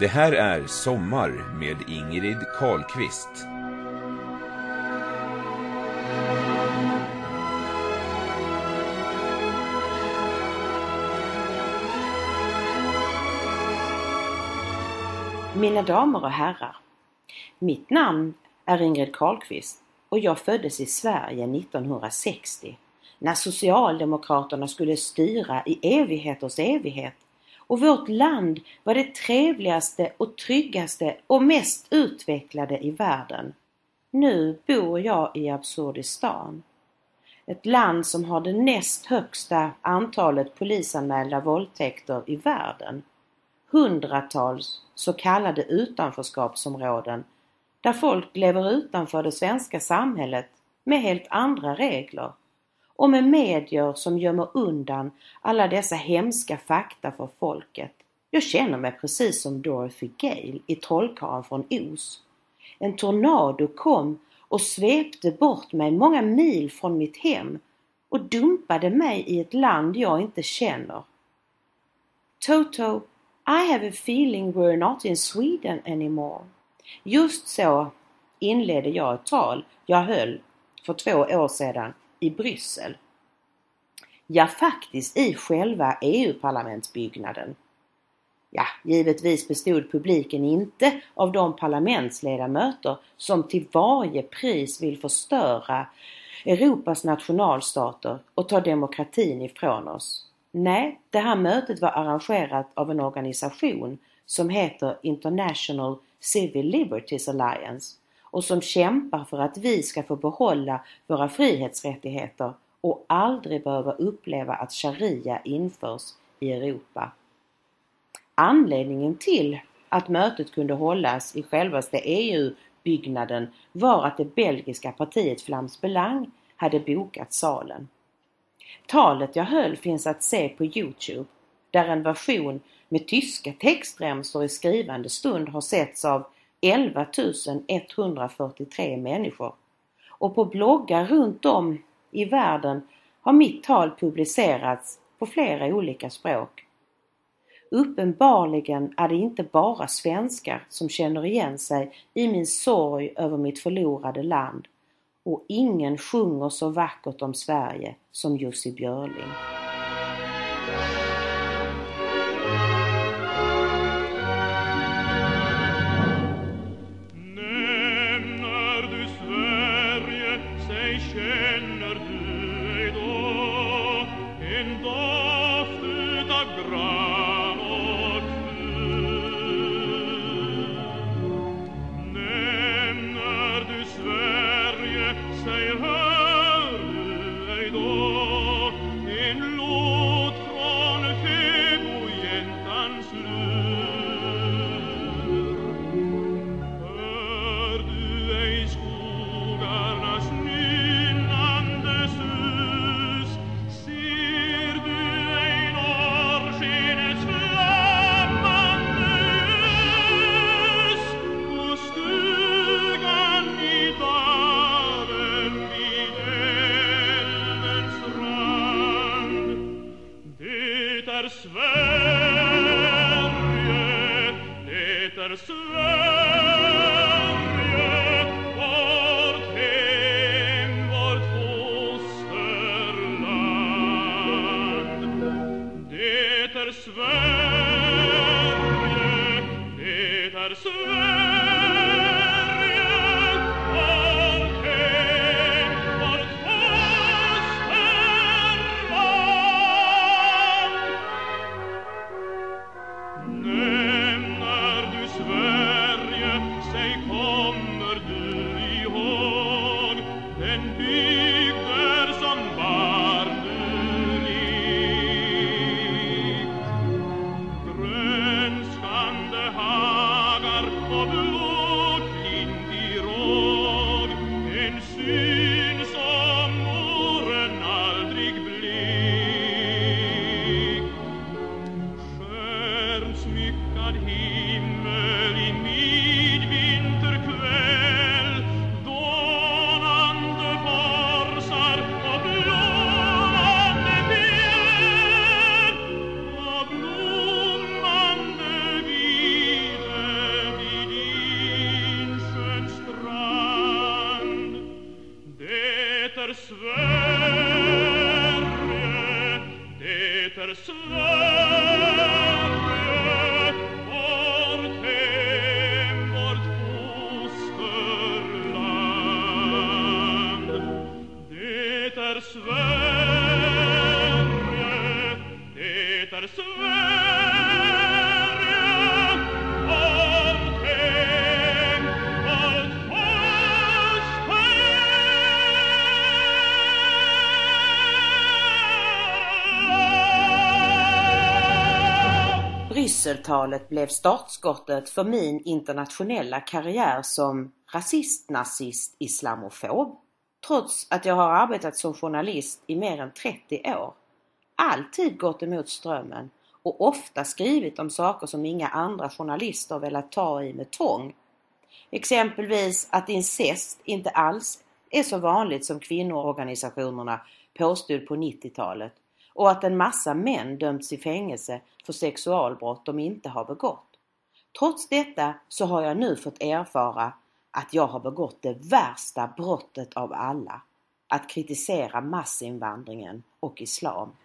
Det här är Sommar med Ingrid Karlqvist. Mina damer och herrar. Mitt namn är Ingrid Karlqvist och jag föddes i Sverige 1960 när Socialdemokraterna skulle styra i evigheters evighet och vårt land var det trevligaste och tryggaste och mest utvecklade i världen. Nu bor jag i Absurdistan. Ett land som har det näst högsta antalet polisanmälda våldtäkter i världen. Hundratals så kallade utanförskapsområden där folk lever utanför det svenska samhället med helt andra regler och med medier som gömmer undan alla dessa hemska fakta för folket. Jag känner mig precis som Dorothy Gale i Trollkarlen från Oz. En tornado kom och svepte bort mig många mil från mitt hem och dumpade mig i ett land jag inte känner. Toto, I have a feeling we're not in Sweden anymore. Just så inledde jag ett tal jag höll för två år sedan i Bryssel. Ja, faktiskt i själva EU-parlamentsbyggnaden. Ja, givetvis bestod publiken inte av de parlamentsledamöter som till varje pris vill förstöra Europas nationalstater och ta demokratin ifrån oss. Nej, det här mötet var arrangerat av en organisation som heter International Civil Liberties Alliance och som kämpar för att vi ska få behålla våra frihetsrättigheter och aldrig behöva uppleva att sharia införs i Europa. Anledningen till att mötet kunde hållas i självaste EU-byggnaden var att det belgiska partiet Flams Belang hade bokat salen. Talet jag höll finns att se på Youtube där en version med tyska textremsor i skrivande stund har setts av 11 143 människor. Och på bloggar runt om i världen har mitt tal publicerats på flera olika språk. Uppenbarligen är det inte bara svenskar som känner igen sig i min sorg över mitt förlorade land och ingen sjunger så vackert om Sverige som Jussi Björling. Brysseltalet blev startskottet för min internationella karriär som rasist, nazist, islamofob. Trots att jag har arbetat som journalist i mer än 30 år. Alltid gått emot strömmen och ofta skrivit om saker som inga andra journalister velat ta i med tång. Exempelvis att incest inte alls är så vanligt som kvinnoorganisationerna påstod på 90-talet och att en massa män dömts i fängelse för sexualbrott de inte har begått. Trots detta så har jag nu fått erfara att jag har begått det värsta brottet av alla. Att kritisera massinvandringen och islam.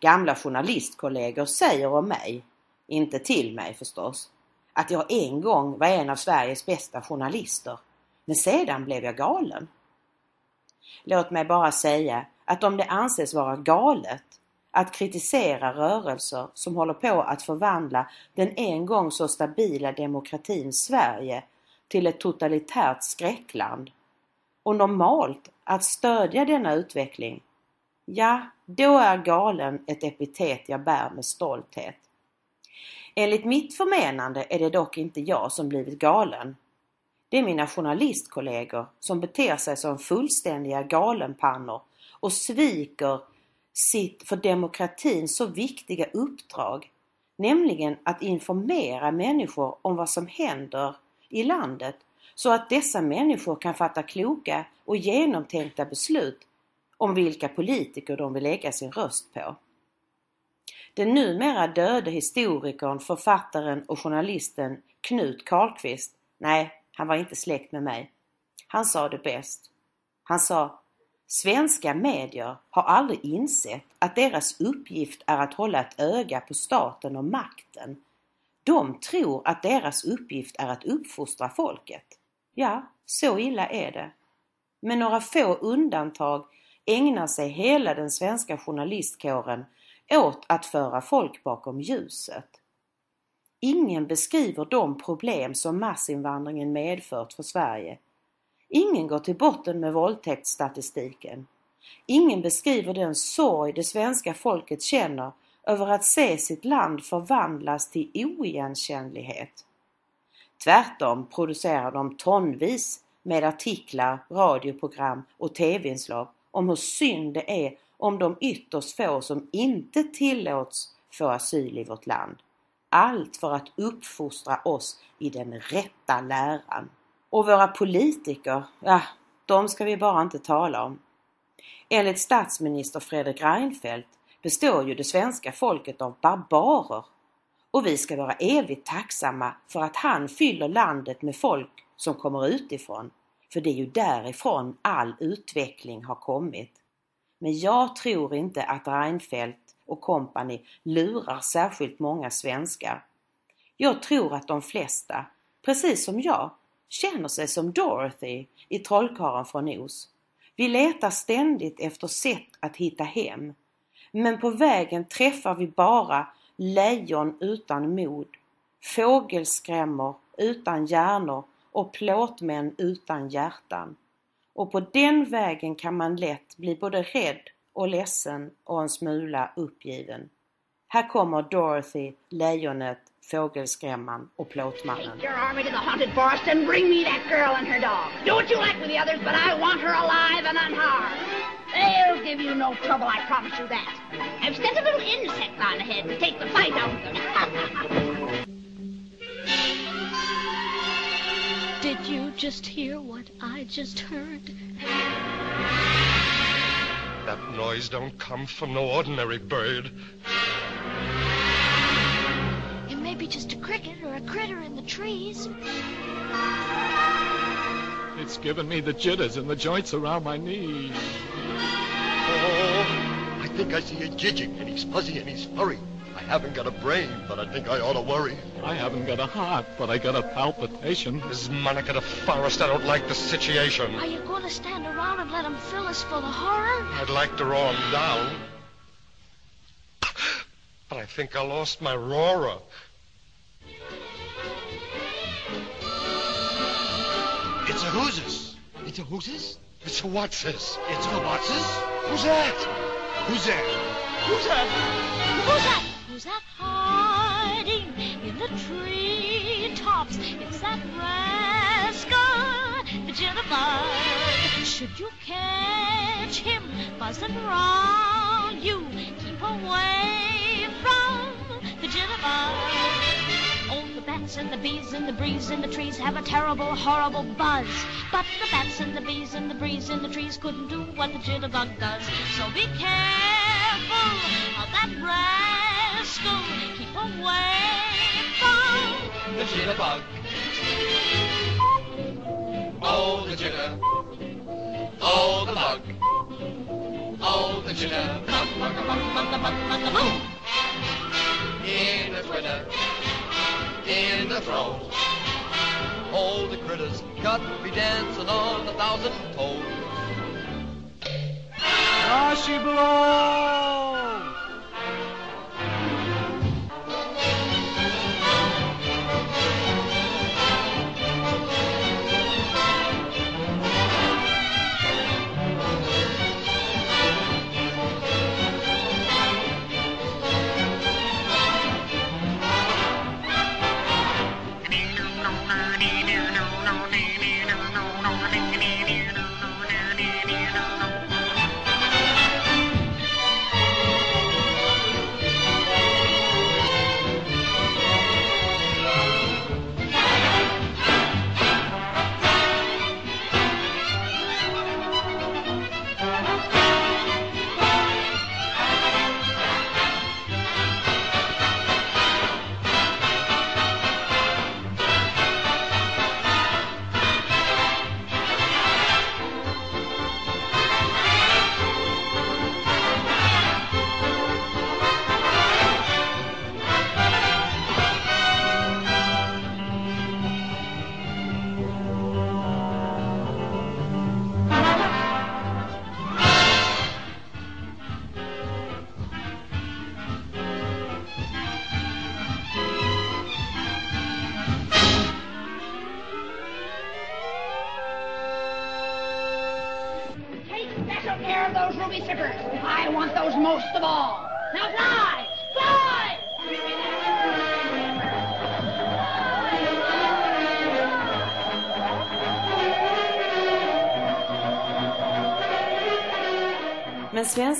Gamla journalistkollegor säger om mig, inte till mig förstås, att jag en gång var en av Sveriges bästa journalister. Men sedan blev jag galen. Låt mig bara säga att om det anses vara galet att kritisera rörelser som håller på att förvandla den en gång så stabila demokratin Sverige till ett totalitärt skräckland och normalt att stödja denna utveckling, ja, då är galen ett epitet jag bär med stolthet. Enligt mitt förmenande är det dock inte jag som blivit galen. Det är mina journalistkollegor som beter sig som fullständiga galenpannor och sviker sitt för demokratin så viktiga uppdrag, nämligen att informera människor om vad som händer i landet så att dessa människor kan fatta kloka och genomtänkta beslut om vilka politiker de vill lägga sin röst på. Den numera döde historikern, författaren och journalisten Knut Karlqvist, nej, han var inte släkt med mig. Han sa det bäst. Han sa Svenska medier har aldrig insett att deras uppgift är att hålla ett öga på staten och makten. De tror att deras uppgift är att uppfostra folket. Ja, så illa är det. Med några få undantag ägnar sig hela den svenska journalistkåren åt att föra folk bakom ljuset. Ingen beskriver de problem som massinvandringen medfört för Sverige Ingen går till botten med våldtäktsstatistiken. Ingen beskriver den sorg det svenska folket känner över att se sitt land förvandlas till oigenkännlighet. Tvärtom producerar de tonvis med artiklar, radioprogram och tv-inslag om hur synd det är om de ytterst få som inte tillåts få asyl i vårt land. Allt för att uppfostra oss i den rätta läran. Och våra politiker, ja, de ska vi bara inte tala om. Enligt statsminister Fredrik Reinfeldt består ju det svenska folket av barbarer. Och vi ska vara evigt tacksamma för att han fyller landet med folk som kommer utifrån. För det är ju därifrån all utveckling har kommit. Men jag tror inte att Reinfeldt och kompani lurar särskilt många svenskar. Jag tror att de flesta, precis som jag, känner sig som Dorothy i Trollkarlen från Oz. Vi letar ständigt efter sätt att hitta hem. Men på vägen träffar vi bara lejon utan mod, fågelskrämmor utan hjärnor och plåtmän utan hjärtan. Och på den vägen kan man lätt bli både rädd och ledsen och en smula uppgiven. Här kommer Dorothy, lejonet, fågelskrämman och plåtmannen. Take your army to the haunted forest and bring me that girl and her dog. Do what you like with the others, but I want her alive and unharmed. They'll give you no trouble, I promise you that. I've sent a little insect on ahead to take the fight out of them. Did you just hear what I just heard? That noise don't come from no ordinary bird. It may be just a cricket or a critter in the trees. It's given me the jitters and the joints around my knees. Oh, I think I see a jidging, and he's fuzzy and he's furry. I haven't got a brain, but I think I ought to worry. I haven't got a heart, but I got a palpitation. This is Monica the Forest. I don't like the situation. Are you going to stand around and let them fill us full of horror? I'd like to roar him down. But I think I lost my roarer. It's a who's It's a who's It's a what's this? It's a what's Who's that? Who's there? Who's that? Who's that? Who's that hiding in the tree tops? It's that rascal, the jitterbug. Should you catch him buzzing round you, keep away from the jitterbug. Bats and the bees and the breeze in the trees have a terrible, horrible buzz. But the bats and the bees and the breeze in the trees couldn't do what the jitterbug does. So be careful of that rascal. Keep away from The jitterbug. Oh, the jitter. Oh, the bug. Oh, the jitter. Bug, bug, bug, bug, bug, bug, bug, bug. In the twitter. In the throw. All the critters got be dancing on a thousand toes. Ashy blow! Take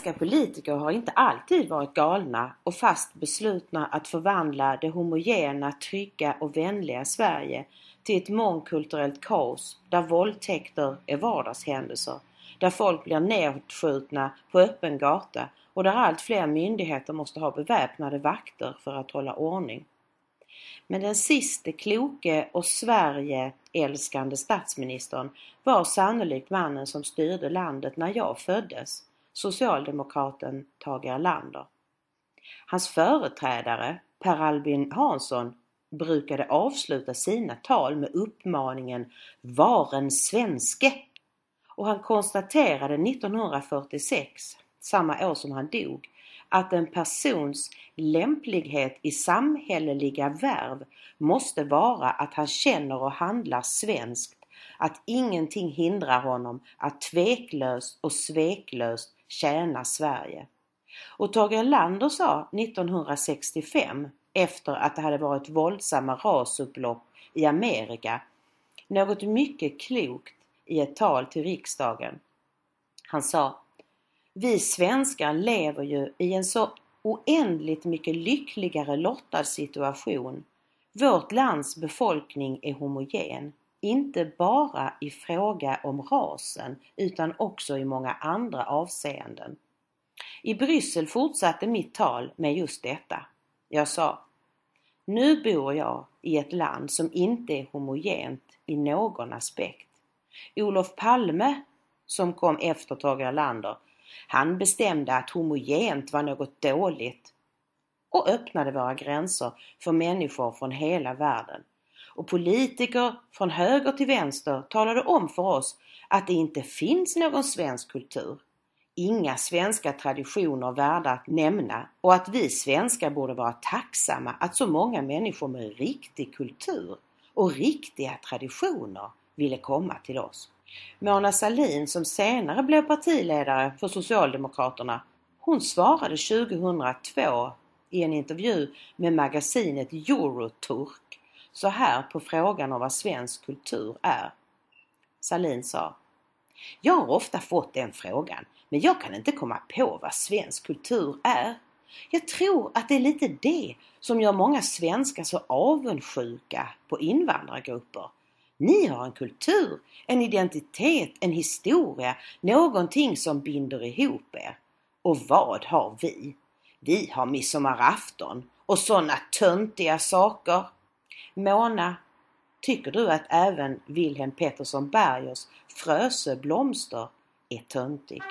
svenska politiker har inte alltid varit galna och fast beslutna att förvandla det homogena, trygga och vänliga Sverige till ett mångkulturellt kaos där våldtäkter är vardagshändelser, där folk blir nedskjutna på öppen gata och där allt fler myndigheter måste ha beväpnade vakter för att hålla ordning. Men den siste kloke och Sverige älskande statsministern var sannolikt mannen som styrde landet när jag föddes, socialdemokraten Tage Erlander. Hans företrädare, Per Albin Hansson, brukade avsluta sina tal med uppmaningen Var en svenske! Och han konstaterade 1946, samma år som han dog, att en persons lämplighet i samhälleliga värv måste vara att han känner och handlar svenskt, att ingenting hindrar honom att tveklöst och sveklöst tjäna Sverige. Och Tage Erlander sa 1965, efter att det hade varit våldsamma rasupplopp i Amerika, något mycket klokt i ett tal till riksdagen. Han sa Vi svenskar lever ju i en så oändligt mycket lyckligare lottad situation. Vårt lands befolkning är homogen, inte bara i fråga om rasen utan också i många andra avseenden. I Bryssel fortsatte mitt tal med just detta. Jag sa Nu bor jag i ett land som inte är homogent i någon aspekt. Olof Palme, som kom efter Tage Erlander, Han bestämde att homogent var något dåligt och öppnade våra gränser för människor från hela världen. Och politiker från höger till vänster talade om för oss att det inte finns någon svensk kultur. Inga svenska traditioner värda att nämna och att vi svenskar borde vara tacksamma att så många människor med riktig kultur och riktiga traditioner ville komma till oss. Mona Sahlin som senare blev partiledare för Socialdemokraterna, hon svarade 2002 i en intervju med magasinet Euroturk så här på frågan om vad svensk kultur är. Salin sa Jag har ofta fått den frågan men jag kan inte komma på vad svensk kultur är. Jag tror att det är lite det som gör många svenskar så avundsjuka på invandrargrupper. Ni har en kultur, en identitet, en historia, någonting som binder ihop er. Och vad har vi? Vi har midsommarafton och sådana töntiga saker. Mona, tycker du att även Wilhelm Pettersson Bergers Frösö blomster är töntig?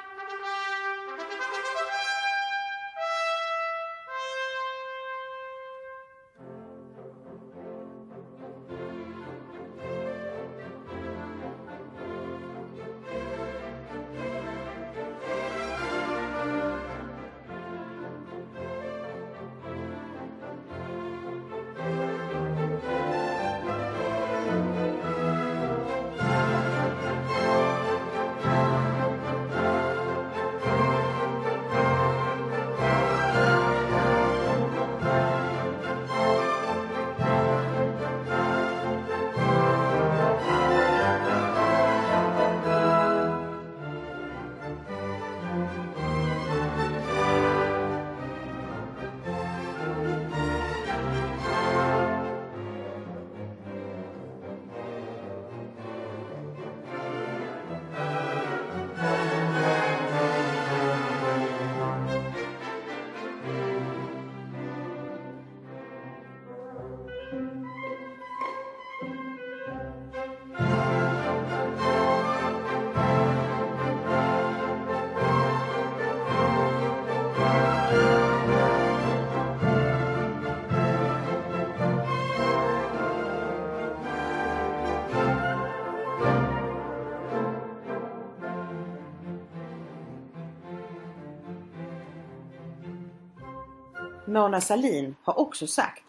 Mona Sahlin har också sagt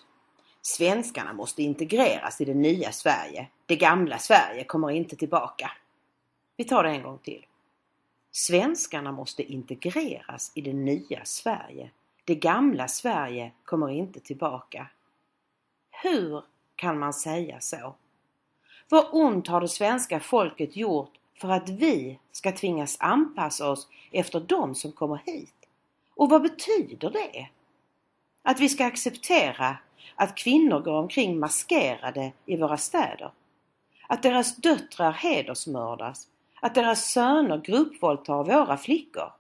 Svenskarna måste integreras i det nya Sverige. Det gamla Sverige kommer inte tillbaka. Vi tar det en gång till. Svenskarna måste integreras i det nya Sverige. Det gamla Sverige kommer inte tillbaka. Hur kan man säga så? Vad ont har det svenska folket gjort för att vi ska tvingas anpassa oss efter de som kommer hit? Och vad betyder det? Att vi ska acceptera att kvinnor går omkring maskerade i våra städer. Att deras döttrar hedersmördas. Att deras söner gruppvåldtar våra flickor.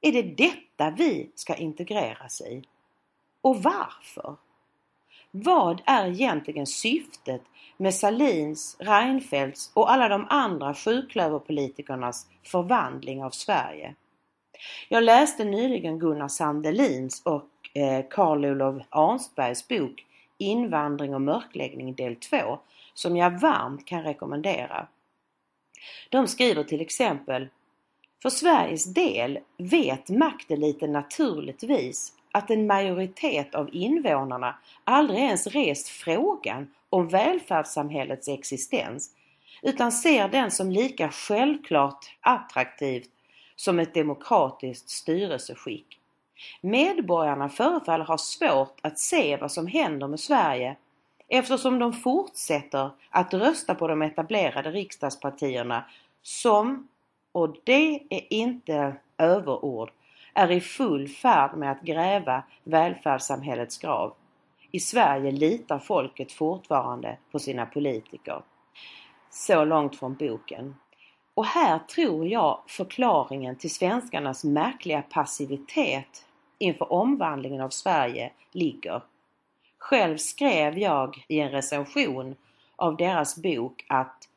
Är det detta vi ska integreras i? Och varför? Vad är egentligen syftet med Salins, Reinfeldts och alla de andra sjuklöverpolitikernas förvandling av Sverige? Jag läste nyligen Gunnar Sandelins och Eh, Carl-Olof Arnsbergs bok Invandring och mörkläggning del 2 som jag varmt kan rekommendera. De skriver till exempel För Sveriges del vet makteliten naturligtvis att en majoritet av invånarna aldrig ens rest frågan om välfärdssamhällets existens utan ser den som lika självklart attraktivt som ett demokratiskt styrelseskick. Medborgarna förefaller ha svårt att se vad som händer med Sverige eftersom de fortsätter att rösta på de etablerade riksdagspartierna som, och det är inte överord, är i full färd med att gräva välfärdssamhällets grav. I Sverige litar folket fortfarande på sina politiker. Så långt från boken. Och här tror jag förklaringen till svenskarnas märkliga passivitet inför omvandlingen av Sverige ligger. Själv skrev jag i en recension av deras bok att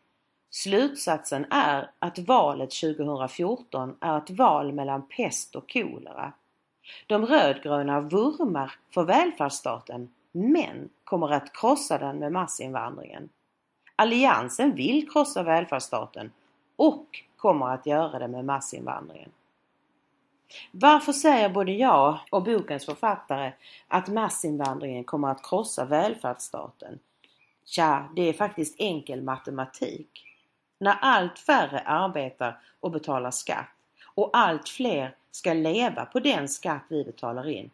Slutsatsen är att valet 2014 är ett val mellan pest och kolera. De rödgröna vurmar för välfärdsstaten men kommer att krossa den med massinvandringen. Alliansen vill krossa välfärdsstaten och kommer att göra det med massinvandringen. Varför säger både jag och bokens författare att massinvandringen kommer att krossa välfärdsstaten? Tja, det är faktiskt enkel matematik. När allt färre arbetar och betalar skatt och allt fler ska leva på den skatt vi betalar in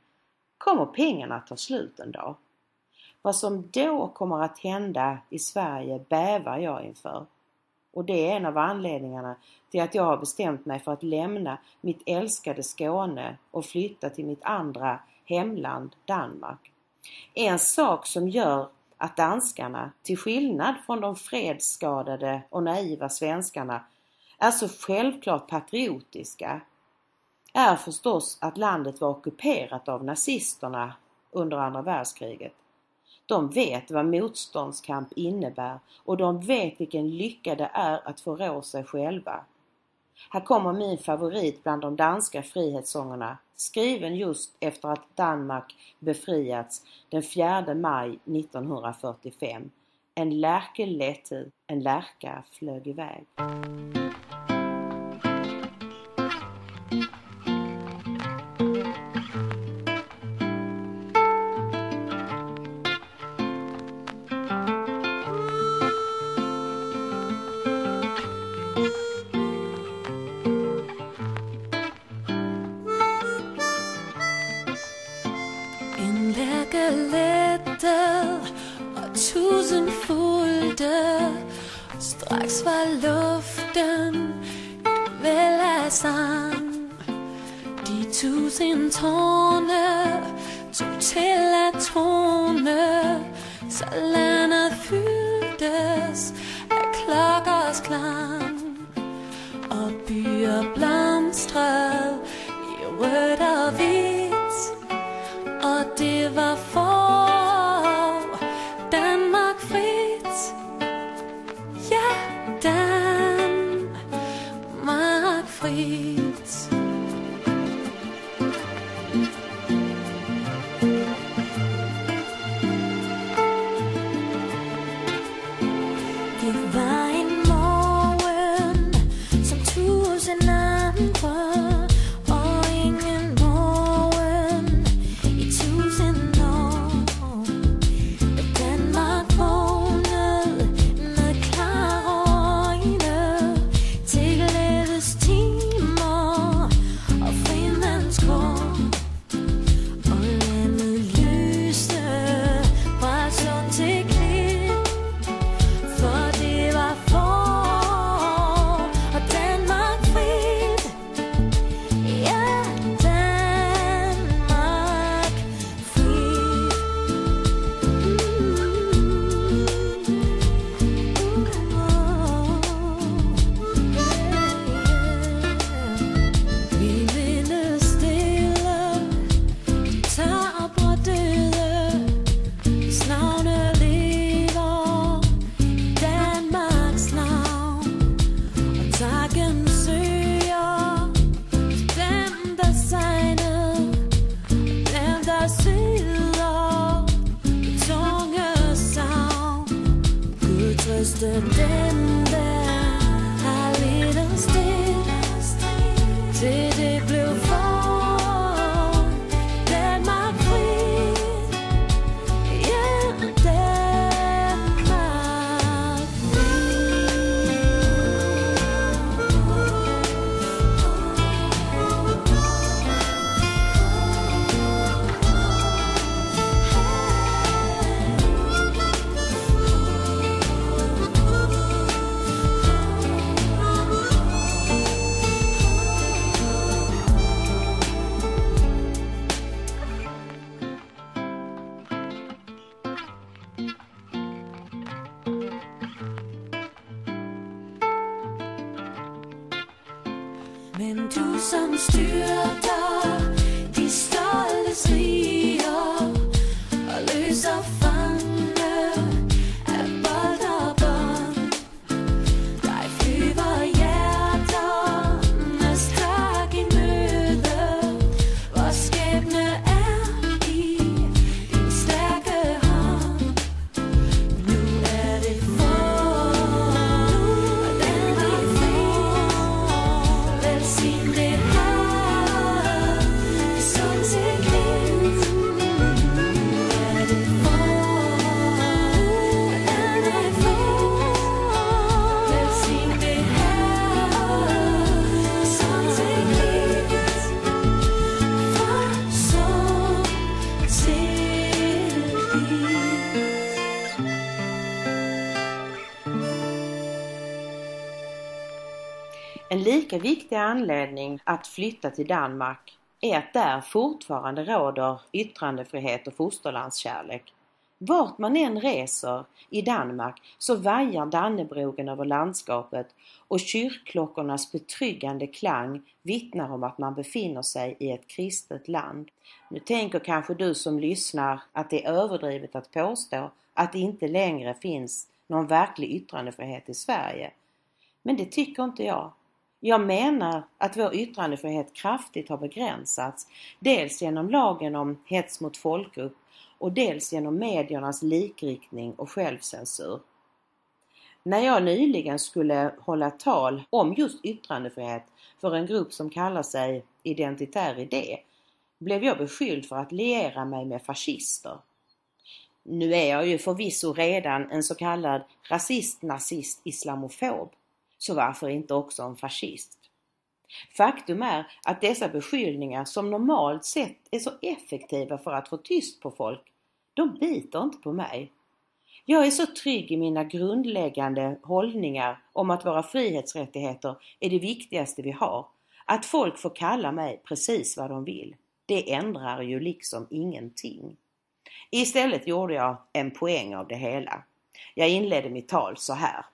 kommer pengarna att ta slut en dag. Vad som då kommer att hända i Sverige bävar jag inför. Och det är en av anledningarna till att jag har bestämt mig för att lämna mitt älskade Skåne och flytta till mitt andra hemland Danmark. En sak som gör att danskarna, till skillnad från de fredsskadade och naiva svenskarna, är så självklart patriotiska är förstås att landet var ockuperat av nazisterna under andra världskriget. De vet vad motståndskamp innebär och de vet vilken lycka det är att få rå sig själva. Här kommer min favorit bland de danska frihetssångerna, skriven just efter att Danmark befriats den 4 maj 1945. En lärke lette, en lärka flög iväg. Men du som styrter de stolte striger lika viktig anledning att flytta till Danmark är att där fortfarande råder yttrandefrihet och fosterlandskärlek. Vart man än reser i Danmark så vajar Dannebrogen över landskapet och kyrkklockornas betryggande klang vittnar om att man befinner sig i ett kristet land. Nu tänker kanske du som lyssnar att det är överdrivet att påstå att det inte längre finns någon verklig yttrandefrihet i Sverige. Men det tycker inte jag. Jag menar att vår yttrandefrihet kraftigt har begränsats, dels genom lagen om hets mot folkgrupp och dels genom mediernas likriktning och självcensur. När jag nyligen skulle hålla tal om just yttrandefrihet för en grupp som kallar sig Identitär idé blev jag beskylld för att liera mig med fascister. Nu är jag ju förvisso redan en så kallad rasist, nazist, islamofob. Så varför inte också en fascist? Faktum är att dessa beskyllningar som normalt sett är så effektiva för att få tyst på folk, de biter inte på mig. Jag är så trygg i mina grundläggande hållningar om att våra frihetsrättigheter är det viktigaste vi har. Att folk får kalla mig precis vad de vill. Det ändrar ju liksom ingenting. Istället gjorde jag en poäng av det hela. Jag inledde mitt tal så här.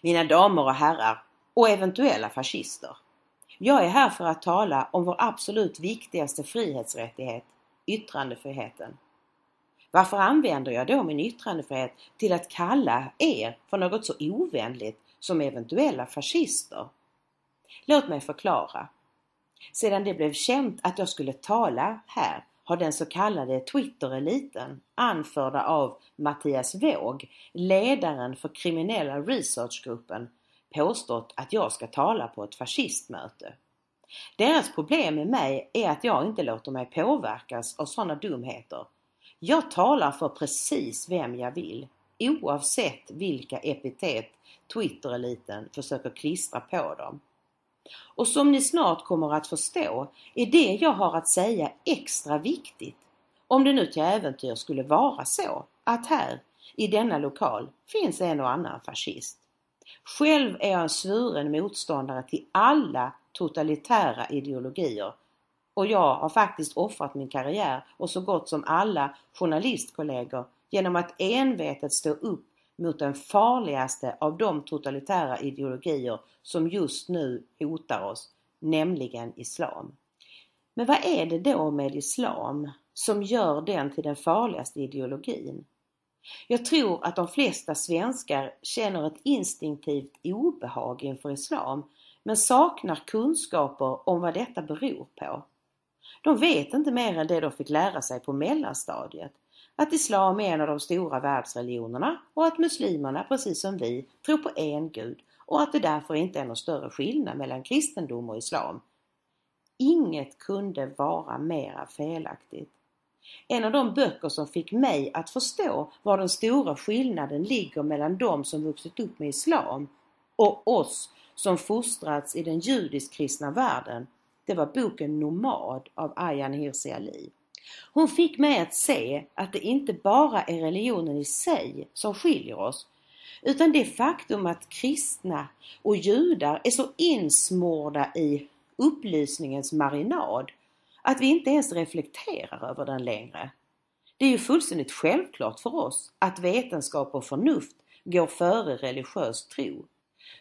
Mina damer och herrar och eventuella fascister. Jag är här för att tala om vår absolut viktigaste frihetsrättighet, yttrandefriheten. Varför använder jag då min yttrandefrihet till att kalla er för något så ovänligt som eventuella fascister? Låt mig förklara. Sedan det blev känt att jag skulle tala här har den så kallade Twitter-eliten, anförda av Mattias Våg, ledaren för kriminella researchgruppen, påstått att jag ska tala på ett fascistmöte. Deras problem med mig är att jag inte låter mig påverkas av sådana dumheter. Jag talar för precis vem jag vill, oavsett vilka epitet Twitter-eliten försöker klistra på dem. Och som ni snart kommer att förstå är det jag har att säga extra viktigt om det nu till äventyr skulle vara så att här i denna lokal finns en och annan fascist. Själv är jag en svuren motståndare till alla totalitära ideologier och jag har faktiskt offrat min karriär och så gott som alla journalistkollegor genom att envetet stå upp mot den farligaste av de totalitära ideologier som just nu hotar oss, nämligen Islam. Men vad är det då med Islam som gör den till den farligaste ideologin? Jag tror att de flesta svenskar känner ett instinktivt obehag inför Islam men saknar kunskaper om vad detta beror på. De vet inte mer än det de fick lära sig på mellanstadiet att Islam är en av de stora världsreligionerna och att muslimerna precis som vi tror på en gud och att det därför inte är någon större skillnad mellan kristendom och Islam. Inget kunde vara mera felaktigt. En av de böcker som fick mig att förstå var den stora skillnaden ligger mellan de som vuxit upp med Islam och oss som fostrats i den judisk-kristna världen, det var boken Nomad av Ayaan Hirsi Ali. Hon fick mig att se att det inte bara är religionen i sig som skiljer oss utan det faktum att kristna och judar är så insmorda i upplysningens marinad att vi inte ens reflekterar över den längre. Det är ju fullständigt självklart för oss att vetenskap och förnuft går före religiös tro.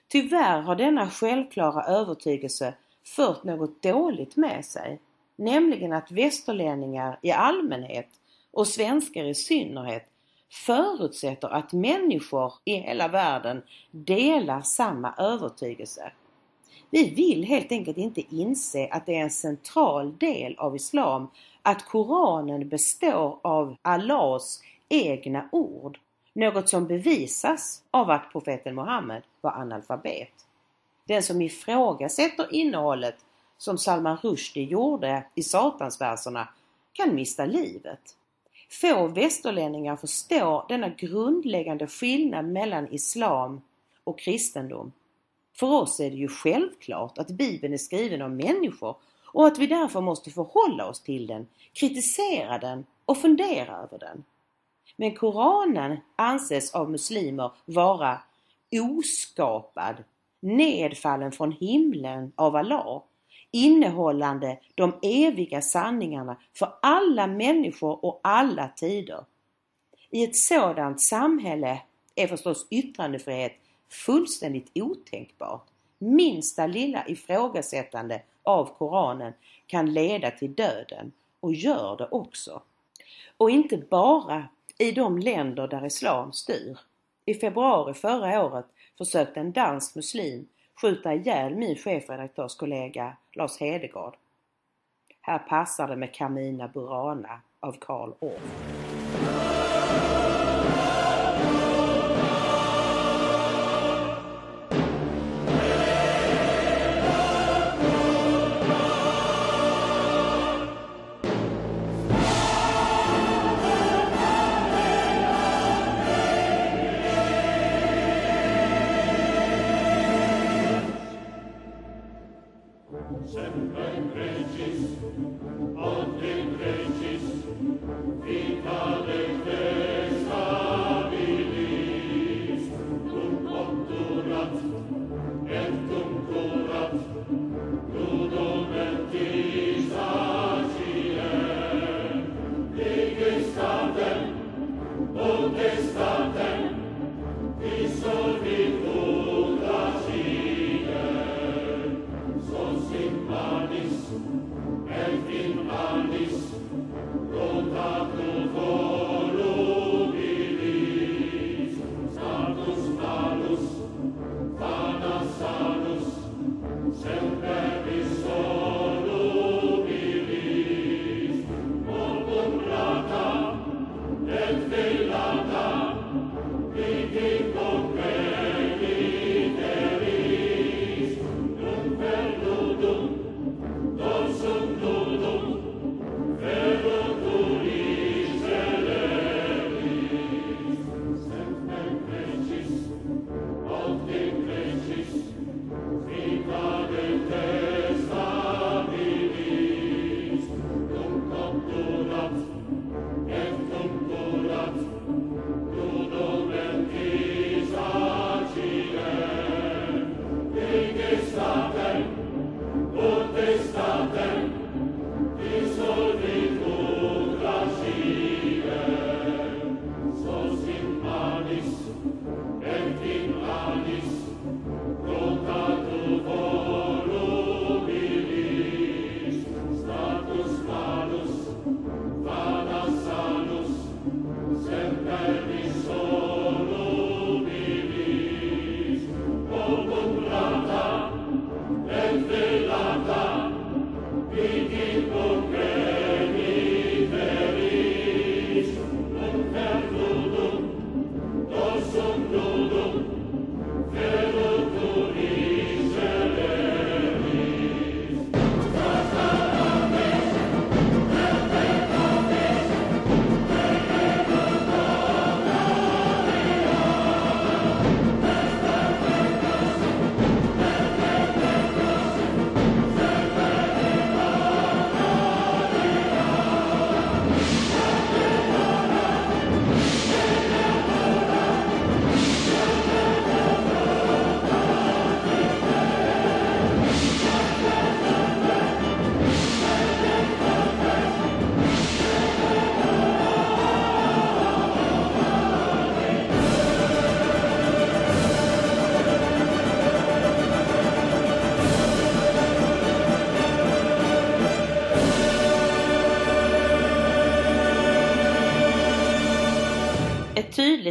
Tyvärr har denna självklara övertygelse fört något dåligt med sig nämligen att västerlänningar i allmänhet och svenskar i synnerhet förutsätter att människor i hela världen delar samma övertygelse. Vi vill helt enkelt inte inse att det är en central del av Islam att Koranen består av Allahs egna ord. Något som bevisas av att profeten Muhammed var analfabet. Den som ifrågasätter innehållet som Salman Rushdie gjorde i Satansverserna kan mista livet. Få västerlänningar förstår denna grundläggande skillnad mellan Islam och kristendom. För oss är det ju självklart att Bibeln är skriven av människor och att vi därför måste förhålla oss till den, kritisera den och fundera över den. Men Koranen anses av muslimer vara oskapad nedfallen från himlen av Allah, innehållande de eviga sanningarna för alla människor och alla tider. I ett sådant samhälle är förstås yttrandefrihet fullständigt otänkbart. Minsta lilla ifrågasättande av Koranen kan leda till döden och gör det också. Och inte bara i de länder där islam styr. I februari förra året försökte en dansk muslim skjuta ihjäl min chefredaktörskollega Lars Hedegaard. Här passar det med Kamina Burana av Karl Orff.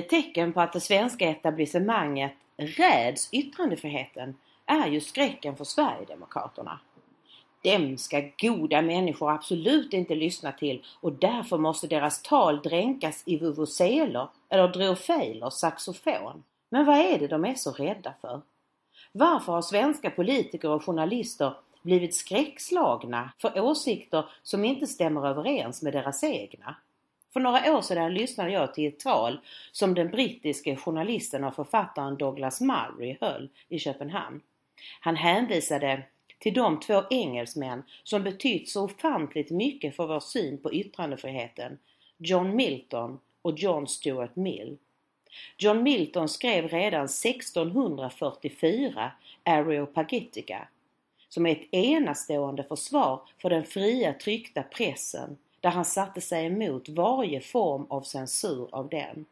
Tydligt tecken på att det svenska etablissemanget räds yttrandefriheten är ju skräcken för Sverigedemokraterna. Dem ska goda människor absolut inte lyssna till och därför måste deras tal dränkas i vuvuzelor eller drofejlers saxofon. Men vad är det de är så rädda för? Varför har svenska politiker och journalister blivit skräckslagna för åsikter som inte stämmer överens med deras egna? För några år sedan lyssnade jag till ett tal som den brittiske journalisten och författaren Douglas Murray höll i Köpenhamn. Han hänvisade till de två engelsmän som betytt så ofantligt mycket för vår syn på yttrandefriheten, John Milton och John Stuart Mill. John Milton skrev redan 1644 Areopagitica som är ett enastående försvar för den fria tryckta pressen där han satte sig emot varje form av censur av den.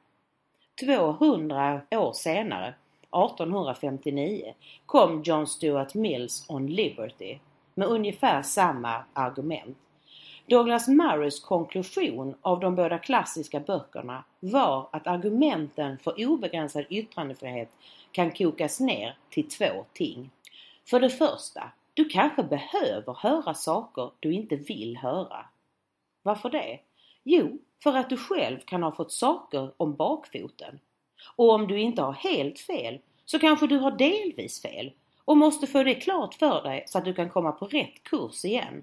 200 år senare, 1859, kom John Stuart Mills On Liberty med ungefär samma argument. Douglas Murrays konklusion av de båda klassiska böckerna var att argumenten för obegränsad yttrandefrihet kan kokas ner till två ting. För det första, du kanske behöver höra saker du inte vill höra. Varför det? Jo, för att du själv kan ha fått saker om bakfoten. Och om du inte har helt fel så kanske du har delvis fel och måste få det klart för dig så att du kan komma på rätt kurs igen.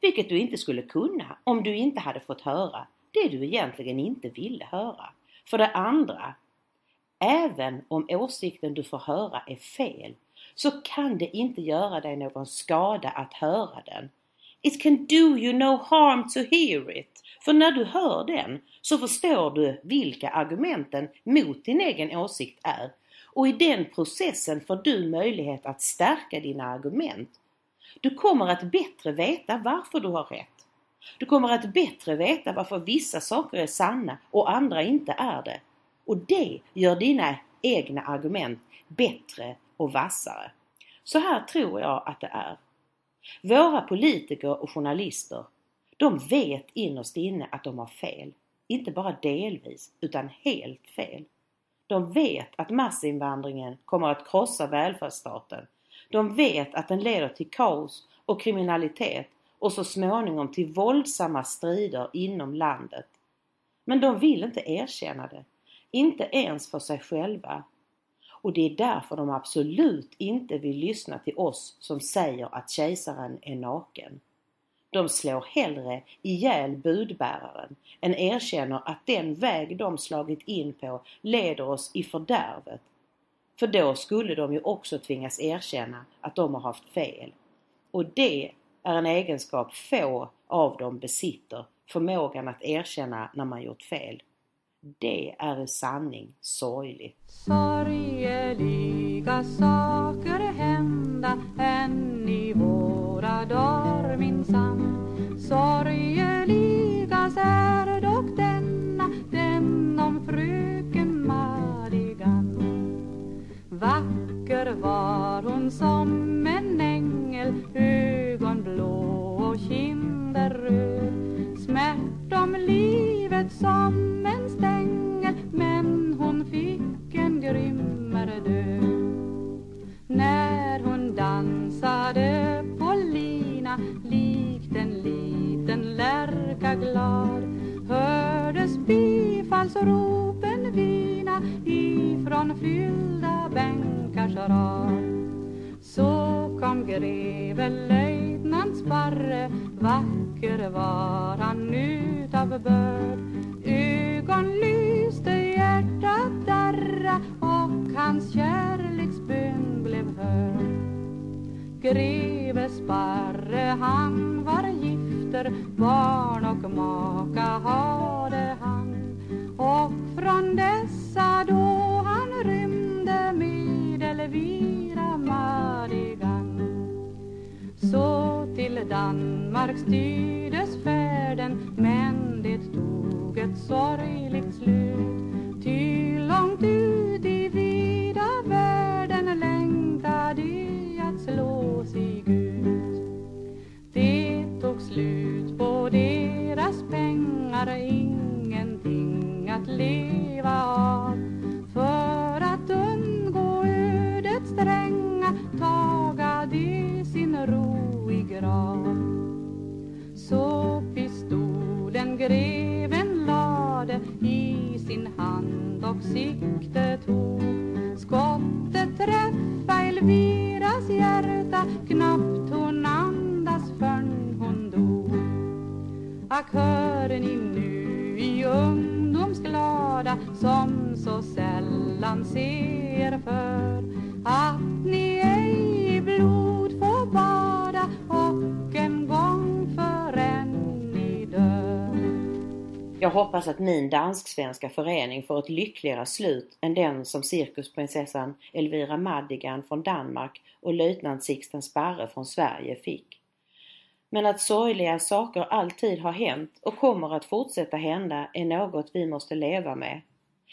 Vilket du inte skulle kunna om du inte hade fått höra det du egentligen inte ville höra. För det andra, även om åsikten du får höra är fel så kan det inte göra dig någon skada att höra den. It can do you no harm to hear it. För när du hör den så förstår du vilka argumenten mot din egen åsikt är och i den processen får du möjlighet att stärka dina argument. Du kommer att bättre veta varför du har rätt. Du kommer att bättre veta varför vissa saker är sanna och andra inte är det. Och det gör dina egna argument bättre och vassare. Så här tror jag att det är. Våra politiker och journalister, de vet innerst inne att de har fel. Inte bara delvis, utan helt fel. De vet att massinvandringen kommer att krossa välfärdsstaten. De vet att den leder till kaos och kriminalitet och så småningom till våldsamma strider inom landet. Men de vill inte erkänna det. Inte ens för sig själva. Och det är därför de absolut inte vill lyssna till oss som säger att kejsaren är naken. De slår hellre ihjäl budbäraren än erkänner att den väg de slagit in på leder oss i fördärvet. För då skulle de ju också tvingas erkänna att de har haft fel. Och det är en egenskap få av dem besitter, förmågan att erkänna när man gjort fel. Det är i sanning. Sorgligt. Sorgeliga saker hända än i våra dagar minsann Sorgeligast är dock denna, den om fröken Madigan. Vacker var hon som en ängel, ögon blå och kinder röd Smärt om livet som grymmare död när hon dansade på lina likt en liten lärka glad hördes bifallsropen vina ifrån fyllda bänkars rad. Så kom greve löjtnant Sparre vacker var han utav börd. Ögon lyste, hjärta darra och hans kärleksbön blev hörd. Greve Sparre han var gifter, barn och maka hade han. Och från dessa då han rymde med Elvira Madigan så till Danmark styrdes färden men det tog ett sorgligt slut. Ty långt ut i vida världen längtar de att slå sig ut. Det tog slut på deras pengar, ingenting att leva av. För att undgå ödets stränga taga de sin ro i grav. Så pistolen greven lade i och sikte tog Skottet träffa Elviras hjärta knappt hon andas förrän hon dog. Ack hör ni nu i ungdomsglada som så sällan ser. Hoppas att min dansk-svenska förening får ett lyckligare slut än den som cirkusprinsessan Elvira Madigan från Danmark och löjtnant Sixten Sparre från Sverige fick. Men att sorgliga saker alltid har hänt och kommer att fortsätta hända är något vi måste leva med.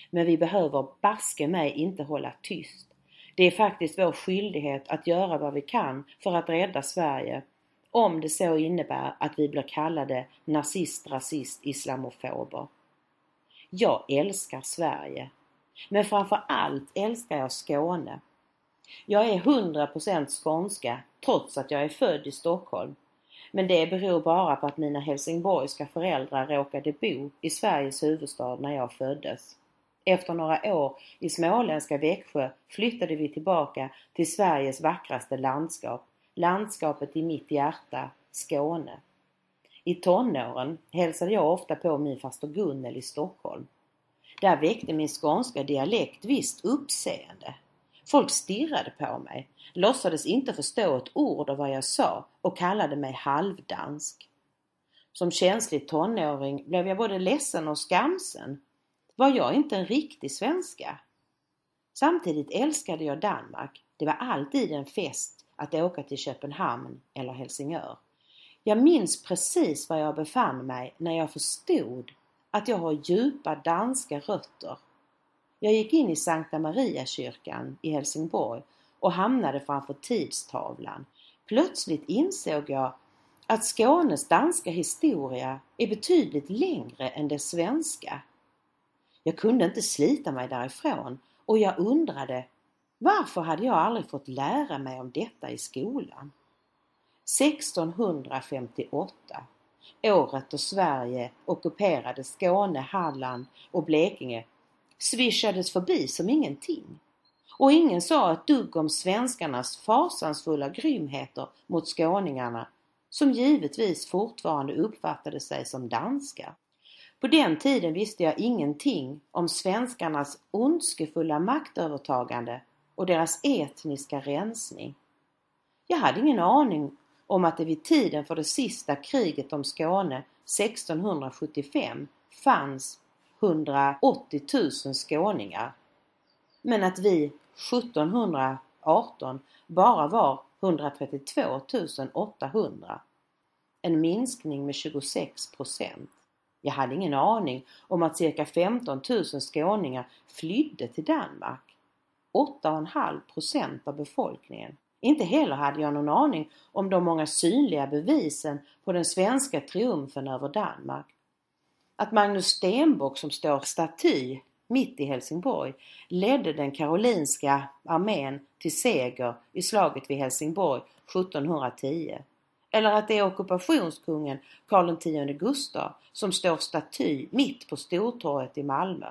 Men vi behöver baske mig inte hålla tyst. Det är faktiskt vår skyldighet att göra vad vi kan för att rädda Sverige om det så innebär att vi blir kallade nazist, rasist, islamofober. Jag älskar Sverige. Men framför allt älskar jag Skåne. Jag är 100% skånska trots att jag är född i Stockholm. Men det beror bara på att mina helsingborgska föräldrar råkade bo i Sveriges huvudstad när jag föddes. Efter några år i småländska Växjö flyttade vi tillbaka till Sveriges vackraste landskap, landskapet i mitt hjärta, Skåne. I tonåren hälsade jag ofta på min faster Gunnel i Stockholm. Där väckte min skånska dialekt visst uppseende. Folk stirrade på mig, låtsades inte förstå ett ord av vad jag sa och kallade mig halvdansk. Som känslig tonåring blev jag både ledsen och skamsen. Var jag inte en riktig svenska? Samtidigt älskade jag Danmark. Det var alltid en fest att åka till Köpenhamn eller Helsingör. Jag minns precis var jag befann mig när jag förstod att jag har djupa danska rötter. Jag gick in i Sankta Maria kyrkan i Helsingborg och hamnade framför tidstavlan. Plötsligt insåg jag att Skånes danska historia är betydligt längre än dess svenska. Jag kunde inte slita mig därifrån och jag undrade varför hade jag aldrig fått lära mig om detta i skolan? 1658, året då Sverige ockuperade Skåne, Halland och Blekinge, svischades förbi som ingenting. Och ingen sa ett dugg om svenskarnas fasansfulla grymheter mot skåningarna som givetvis fortfarande uppfattade sig som danskar. På den tiden visste jag ingenting om svenskarnas ondskefulla maktövertagande och deras etniska rensning. Jag hade ingen aning om att det vid tiden för det sista kriget om Skåne 1675 fanns 180 000 skåningar. Men att vi 1718 bara var 132 800. En minskning med 26 procent. Jag hade ingen aning om att cirka 15 000 skåningar flydde till Danmark. 8,5 procent av befolkningen. Inte heller hade jag någon aning om de många synliga bevisen på den svenska triumfen över Danmark. Att Magnus Stenbock som står staty mitt i Helsingborg ledde den karolinska armén till seger i slaget vid Helsingborg 1710. Eller att det är ockupationskungen Karl X Gustav som står staty mitt på Stortorget i Malmö.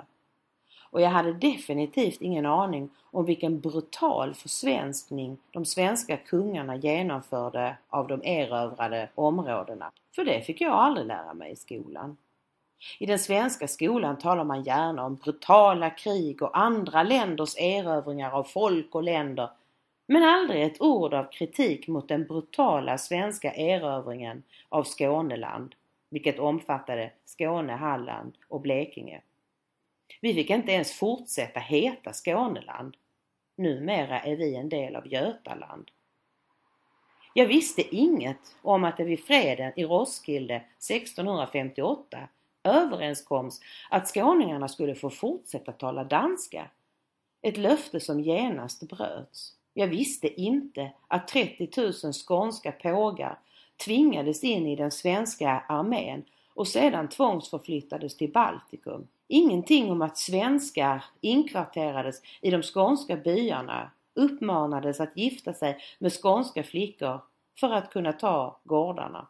Och jag hade definitivt ingen aning om vilken brutal försvenskning de svenska kungarna genomförde av de erövrade områdena. För det fick jag aldrig lära mig i skolan. I den svenska skolan talar man gärna om brutala krig och andra länders erövringar av folk och länder men aldrig ett ord av kritik mot den brutala svenska erövringen av Skåneland, vilket omfattade Skåne, Halland och Blekinge. Vi fick inte ens fortsätta heta Skåneland. Numera är vi en del av Götaland. Jag visste inget om att det vid freden i Roskilde 1658 överenskoms att skåningarna skulle få fortsätta tala danska. Ett löfte som genast bröts. Jag visste inte att 30 000 skånska pågar tvingades in i den svenska armén och sedan tvångsförflyttades till Baltikum. Ingenting om att svenskar inkvarterades i de skånska byarna, uppmanades att gifta sig med skånska flickor för att kunna ta gårdarna.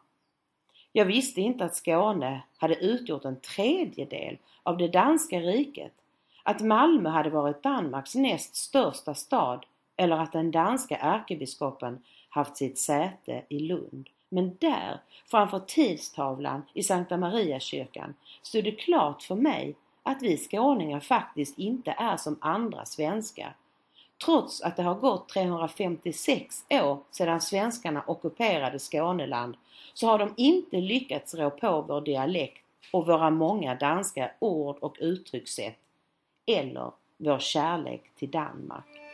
Jag visste inte att Skåne hade utgjort en tredjedel av det danska riket, att Malmö hade varit Danmarks näst största stad eller att den danska ärkebiskopen haft sitt säte i Lund. Men där, framför tidstavlan i Sankta Maria kyrkan, stod det klart för mig att vi skåningar faktiskt inte är som andra svenskar. Trots att det har gått 356 år sedan svenskarna ockuperade Skåneland så har de inte lyckats rå på vår dialekt och våra många danska ord och uttryckssätt eller vår kärlek till Danmark.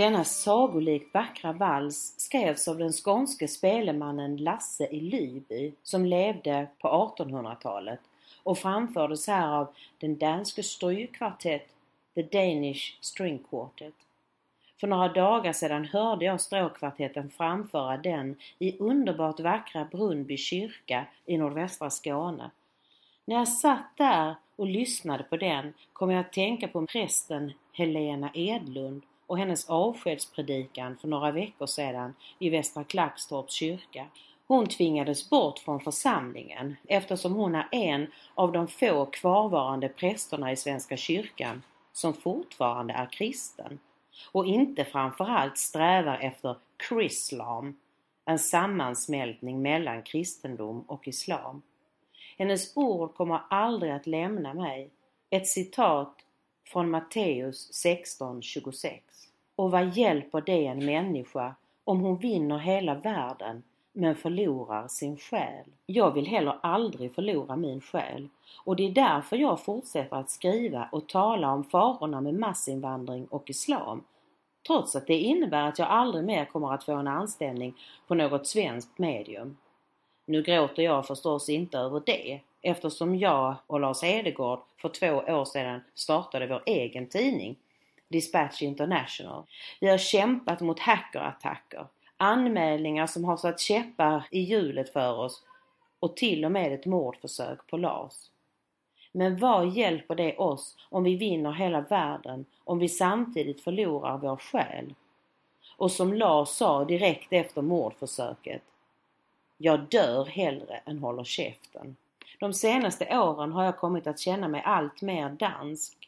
Denna sagolikt vackra vals skrevs av den skånske spelemannen Lasse i Lyby som levde på 1800-talet och framfördes här av den danske strykvartett The Danish String Quartet. För några dagar sedan hörde jag stråkkvartetten framföra den i underbart vackra Brunnby kyrka i nordvästra Skåne. När jag satt där och lyssnade på den kom jag att tänka på prästen Helena Edlund och hennes avskedspredikan för några veckor sedan i Västra Klagstorps kyrka. Hon tvingades bort från församlingen eftersom hon är en av de få kvarvarande prästerna i Svenska kyrkan som fortfarande är kristen. och inte framförallt strävar efter krislam, en sammansmältning mellan kristendom och islam. Hennes ord kommer aldrig att lämna mig. Ett citat från Matteus 16.26. Och vad hjälper det en människa om hon vinner hela världen men förlorar sin själ? Jag vill heller aldrig förlora min själ och det är därför jag fortsätter att skriva och tala om farorna med massinvandring och islam trots att det innebär att jag aldrig mer kommer att få en anställning på något svenskt medium. Nu gråter jag förstås inte över det eftersom jag och Lars Edegård för två år sedan startade vår egen tidning Dispatch International. Vi har kämpat mot hackerattacker, anmälningar som har satt käppar i hjulet för oss och till och med ett mordförsök på Lars. Men vad hjälper det oss om vi vinner hela världen om vi samtidigt förlorar vår själ? Och som Lars sa direkt efter mordförsöket. Jag dör hellre än håller käften. De senaste åren har jag kommit att känna mig allt mer dansk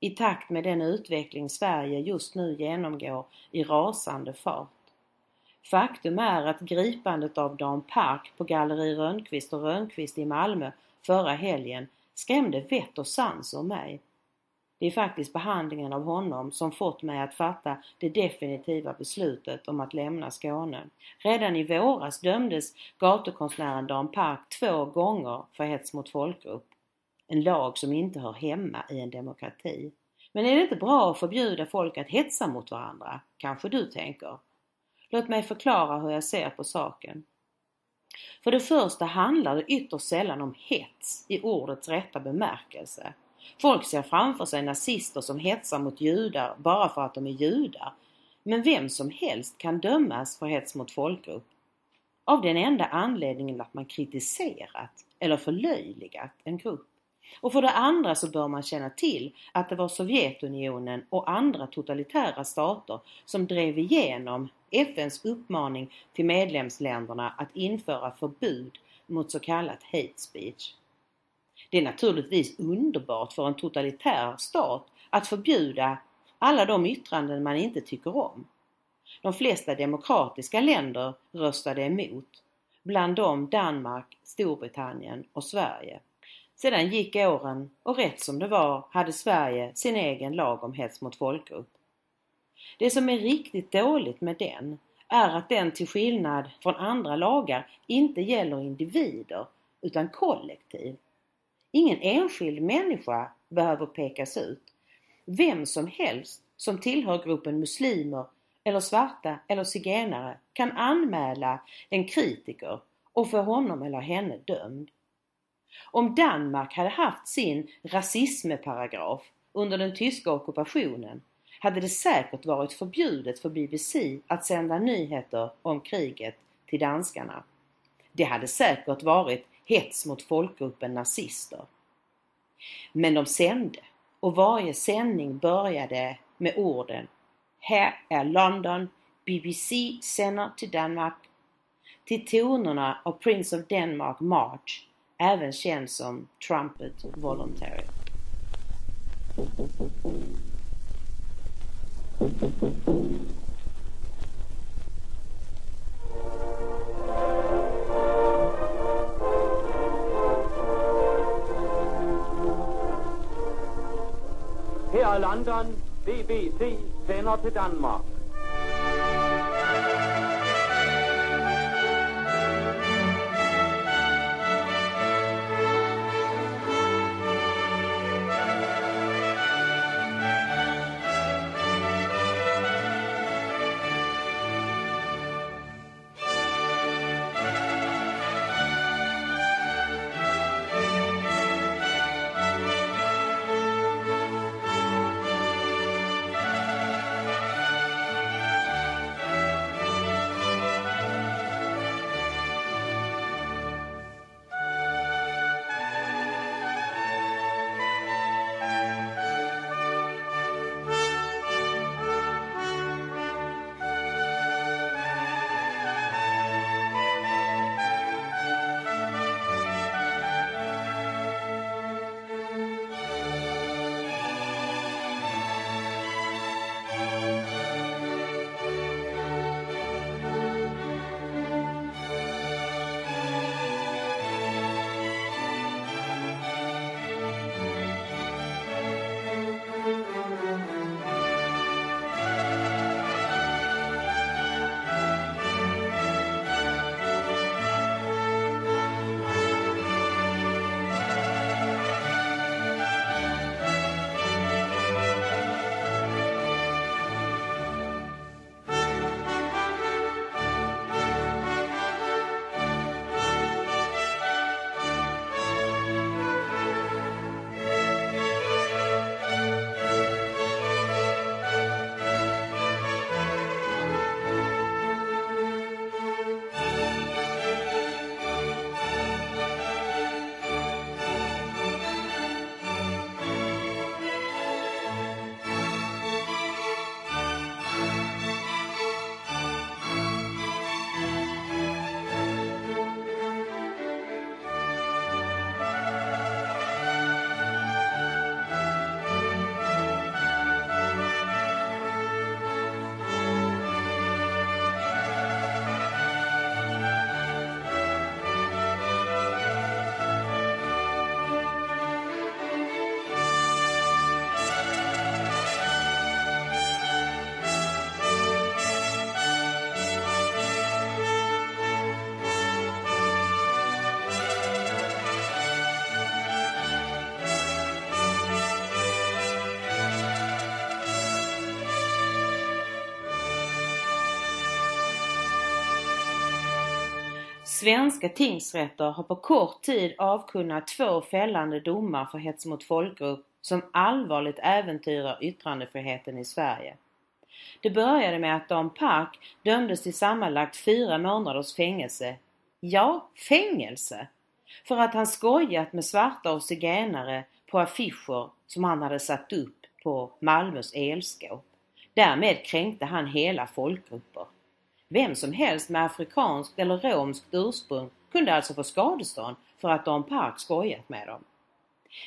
i takt med den utveckling Sverige just nu genomgår i rasande fart. Faktum är att gripandet av Dan Park på Galleri Rönnqvist och Rönnqvist i Malmö förra helgen skrämde vett och sans ur mig. Det är faktiskt behandlingen av honom som fått mig att fatta det definitiva beslutet om att lämna Skåne. Redan i våras dömdes gatukonstnären Dan Park två gånger för hets mot folkgrupp. En lag som inte hör hemma i en demokrati. Men är det inte bra att förbjuda folk att hetsa mot varandra? Kanske du tänker? Låt mig förklara hur jag ser på saken. För det första handlar det ytterst sällan om hets i ordets rätta bemärkelse. Folk ser framför sig nazister som hetsar mot judar bara för att de är judar. Men vem som helst kan dömas för hets mot folkgrupp. Av den enda anledningen att man kritiserat eller förlöjligat en grupp. Och för det andra så bör man känna till att det var Sovjetunionen och andra totalitära stater som drev igenom FNs uppmaning till medlemsländerna att införa förbud mot så kallat hate speech. Det är naturligtvis underbart för en totalitär stat att förbjuda alla de yttranden man inte tycker om. De flesta demokratiska länder röstade emot, bland dem Danmark, Storbritannien och Sverige. Sedan gick åren och rätt som det var hade Sverige sin egen lag om hets mot folkgrupp. Det som är riktigt dåligt med den är att den till skillnad från andra lagar inte gäller individer utan kollektiv. Ingen enskild människa behöver pekas ut. Vem som helst som tillhör gruppen muslimer eller svarta eller zigenare kan anmäla en kritiker och få honom eller henne dömd. Om Danmark hade haft sin rasismeparagraf under den tyska ockupationen hade det säkert varit förbjudet för BBC att sända nyheter om kriget till danskarna. Det hade säkert varit hets mot folkgruppen nazister. Men de sände och varje sändning började med orden Här är London, BBC sänder till Danmark till tonerna av Prince of Denmark March, även känd som Trumpet Voluntary. Her er London. BBC sender til Danmark. Svenska tingsrätter har på kort tid avkunnat två fällande domar för hets mot folkgrupp som allvarligt äventyrar yttrandefriheten i Sverige. Det började med att Dan Park dömdes till sammanlagt fyra månaders fängelse. Ja, fängelse! För att han skojat med svarta och zigenare på affischer som han hade satt upp på Malmös elskåp. Därmed kränkte han hela folkgrupper. Vem som helst med afrikanskt eller romskt ursprung kunde alltså få skadestånd för att Dan Park skojat med dem.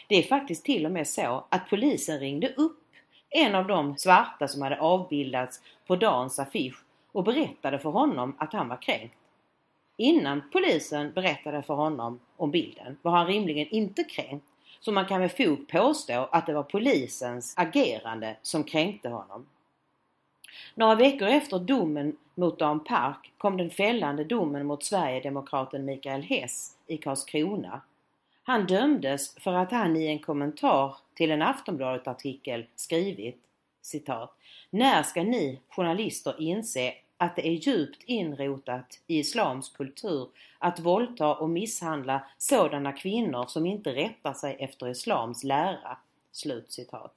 Det är faktiskt till och med så att polisen ringde upp en av de svarta som hade avbildats på Dans affisch och berättade för honom att han var kränkt. Innan polisen berättade för honom om bilden var han rimligen inte kränkt så man kan med fog påstå att det var polisens agerande som kränkte honom. Några veckor efter domen mot Dan Park kom den fällande domen mot Sverigedemokraten Mikael Hess i Karlskrona. Han dömdes för att han i en kommentar till en Aftonbladet-artikel skrivit citat När ska ni journalister inse att det är djupt inrotat i islamsk kultur att våldta och misshandla sådana kvinnor som inte rättar sig efter islams lära. Slut citat.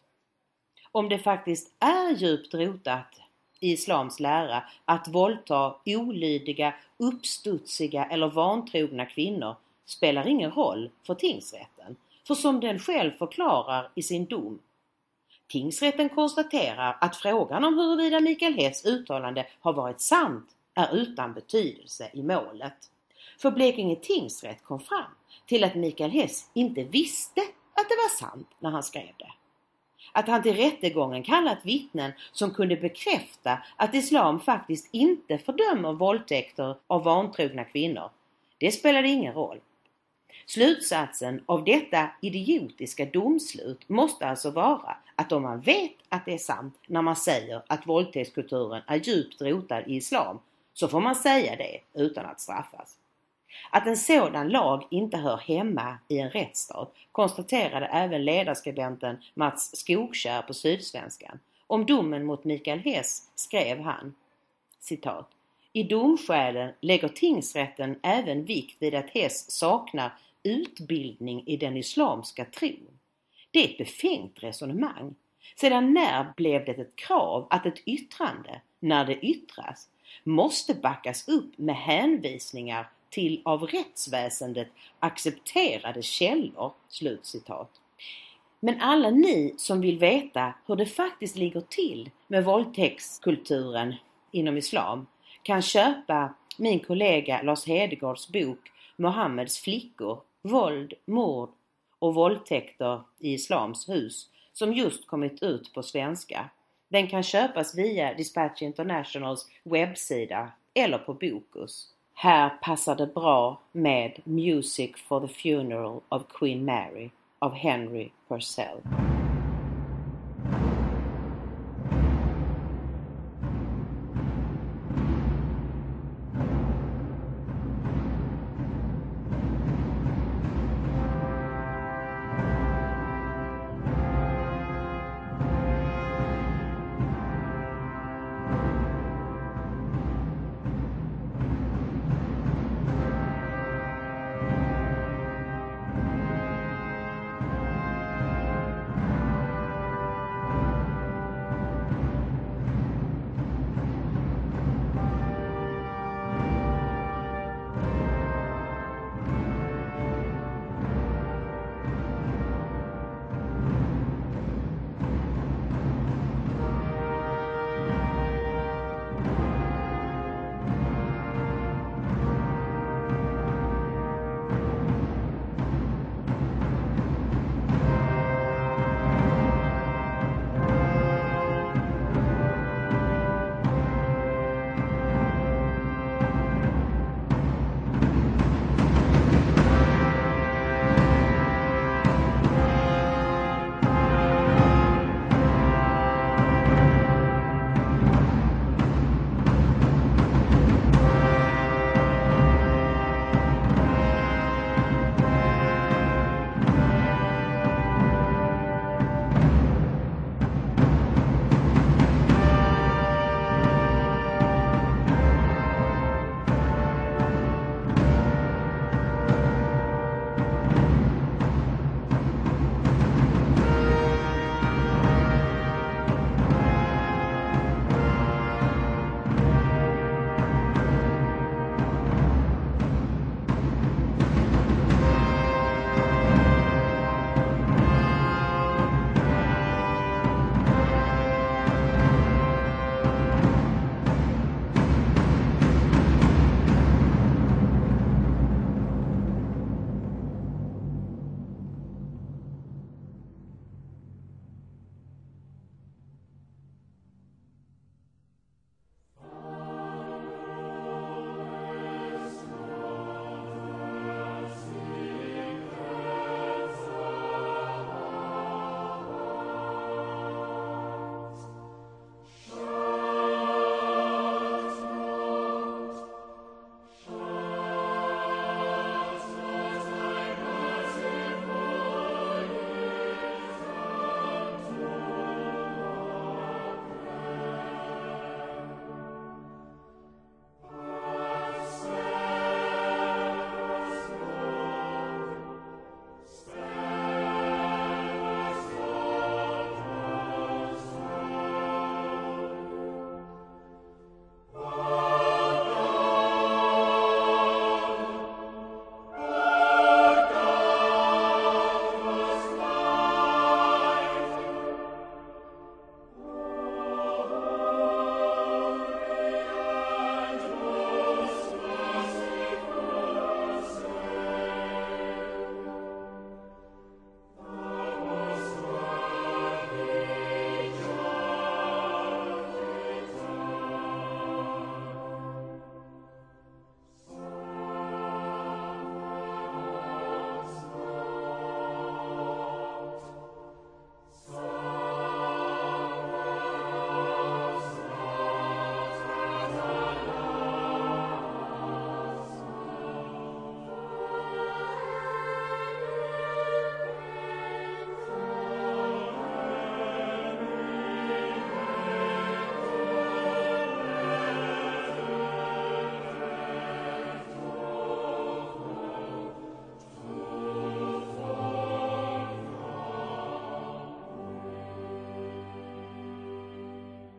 Om det faktiskt är djupt rotat i islams lära att våldta olydiga, uppstudsiga eller vantrogna kvinnor spelar ingen roll för tingsrätten. För som den själv förklarar i sin dom Tingsrätten konstaterar att frågan om huruvida Mikael Hess uttalande har varit sant är utan betydelse i målet. För Blekinge tingsrätt kom fram till att Mikael Hess inte visste att det var sant när han skrev det. Att han till rättegången kallat vittnen som kunde bekräfta att Islam faktiskt inte fördömer våldtäkter av vantrogna kvinnor, det spelade ingen roll. Slutsatsen av detta idiotiska domslut måste alltså vara att om man vet att det är sant när man säger att våldtäktskulturen är djupt rotad i Islam så får man säga det utan att straffas. Att en sådan lag inte hör hemma i en rättsstat konstaterade även ledarskribenten Mats Skogkär på Sydsvenskan. Om domen mot Mikael Hess skrev han citat i domskälen lägger tingsrätten även vikt vid att Hess saknar utbildning i den islamska tron. Det är ett befängt resonemang. Sedan när blev det ett krav att ett yttrande, när det yttras, måste backas upp med hänvisningar till av rättsväsendet accepterade källor?” Slutcitat. Men alla ni som vill veta hur det faktiskt ligger till med våldtäktskulturen inom Islam kan köpa min kollega Lars Hedegaards bok Mohammeds flickor, våld, mord och våldtäkter i Islams hus som just kommit ut på svenska. Den kan köpas via Dispatch Internationals webbsida eller på Bokus. Här passar det bra med Music for the Funeral of Queen Mary av Henry Purcell.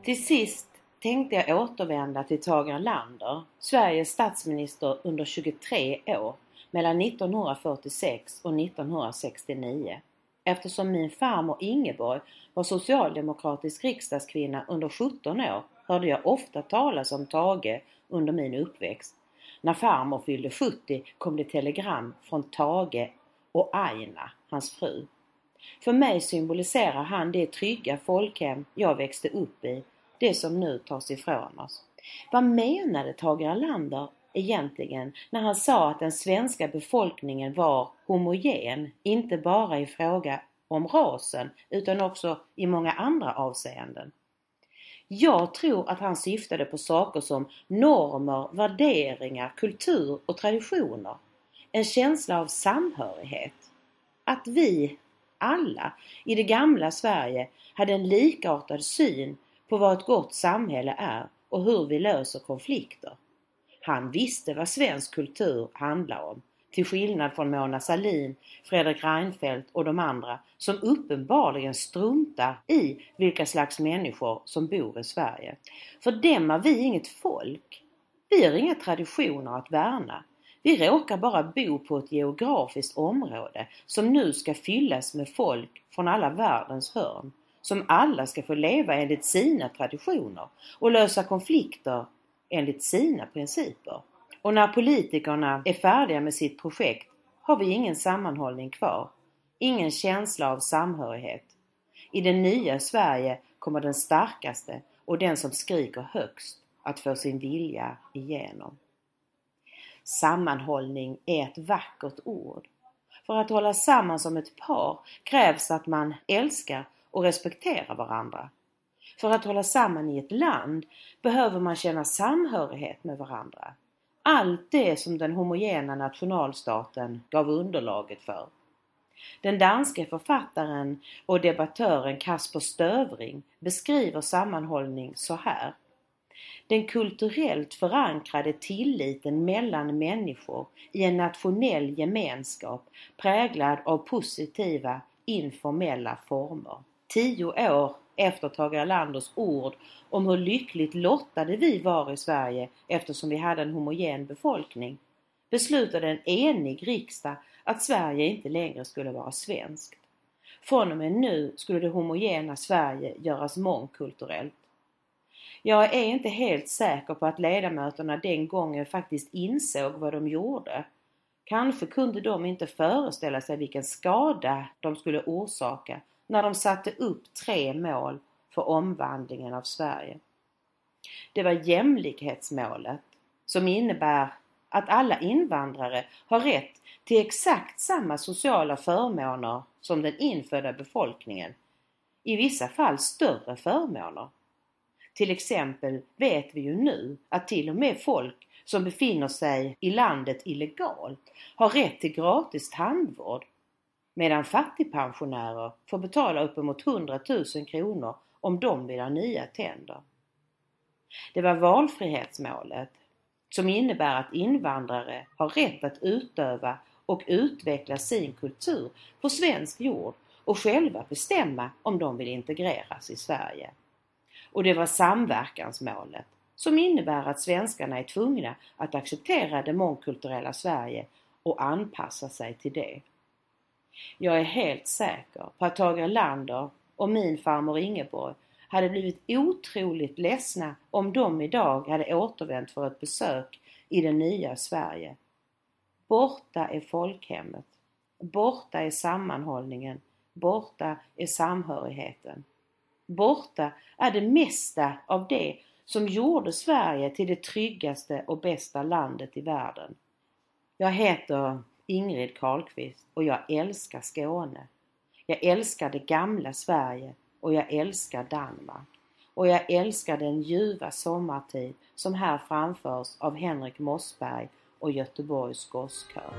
Till sist tänkte jag återvända till Tage Erlander, Sveriges statsminister under 23 år mellan 1946 och 1969. Eftersom min farmor Ingeborg var socialdemokratisk riksdagskvinna under 17 år hörde jag ofta talas om Tage under min uppväxt. När farmor fyllde 70 kom det telegram från Tage och Aina, hans fru. För mig symboliserar han det trygga folkhem jag växte upp i, det som nu tas ifrån oss. Vad menade Tage Erlander egentligen när han sa att den svenska befolkningen var homogen, inte bara i fråga om rasen utan också i många andra avseenden? Jag tror att han syftade på saker som normer, värderingar, kultur och traditioner. En känsla av samhörighet. Att vi alla i det gamla Sverige hade en likartad syn på vad ett gott samhälle är och hur vi löser konflikter. Han visste vad svensk kultur handlar om, till skillnad från Mona Sahlin, Fredrik Reinfeldt och de andra som uppenbarligen struntar i vilka slags människor som bor i Sverige. För dem är vi inget folk. Vi har inga traditioner att värna. Vi råkar bara bo på ett geografiskt område som nu ska fyllas med folk från alla världens hörn. Som alla ska få leva enligt sina traditioner och lösa konflikter enligt sina principer. Och när politikerna är färdiga med sitt projekt har vi ingen sammanhållning kvar. Ingen känsla av samhörighet. I det nya Sverige kommer den starkaste och den som skriker högst att få sin vilja igenom. Sammanhållning är ett vackert ord. För att hålla samman som ett par krävs att man älskar och respektera varandra. För att hålla samman i ett land behöver man känna samhörighet med varandra. Allt det som den homogena nationalstaten gav underlaget för. Den danske författaren och debattören Kasper Stövring beskriver sammanhållning så här. Den kulturellt förankrade tilliten mellan människor i en nationell gemenskap präglad av positiva informella former. Tio år efter Tage Erlanders ord om hur lyckligt lottade vi var i Sverige eftersom vi hade en homogen befolkning, beslutade en enig riksdag att Sverige inte längre skulle vara svenskt. Från och med nu skulle det homogena Sverige göras mångkulturellt. Jag är inte helt säker på att ledamöterna den gången faktiskt insåg vad de gjorde. Kanske kunde de inte föreställa sig vilken skada de skulle orsaka när de satte upp tre mål för omvandlingen av Sverige. Det var jämlikhetsmålet som innebär att alla invandrare har rätt till exakt samma sociala förmåner som den infödda befolkningen. I vissa fall större förmåner. Till exempel vet vi ju nu att till och med folk som befinner sig i landet illegalt har rätt till gratis tandvård medan fattigpensionärer får betala uppemot 100 000 kronor om de vill ha nya tänder. Det var valfrihetsmålet som innebär att invandrare har rätt att utöva och utveckla sin kultur på svensk jord och själva bestämma om de vill integreras i Sverige. Och det var samverkansmålet som innebär att svenskarna är tvungna att acceptera det mångkulturella Sverige och anpassa sig till det. Jag är helt säker på att Tage Erlander och min farmor Ingeborg hade blivit otroligt ledsna om de idag hade återvänt för ett besök i det nya Sverige. Borta är folkhemmet. Borta är sammanhållningen. Borta är samhörigheten. Borta är det mesta av det som gjorde Sverige till det tryggaste och bästa landet i världen. Jag heter Ingrid Carlqvist och jag älskar Skåne. Jag älskar det gamla Sverige och jag älskar Danmark. Och jag älskar den ljuva sommartid som här framförs av Henrik Mossberg och Göteborgs Gosskör.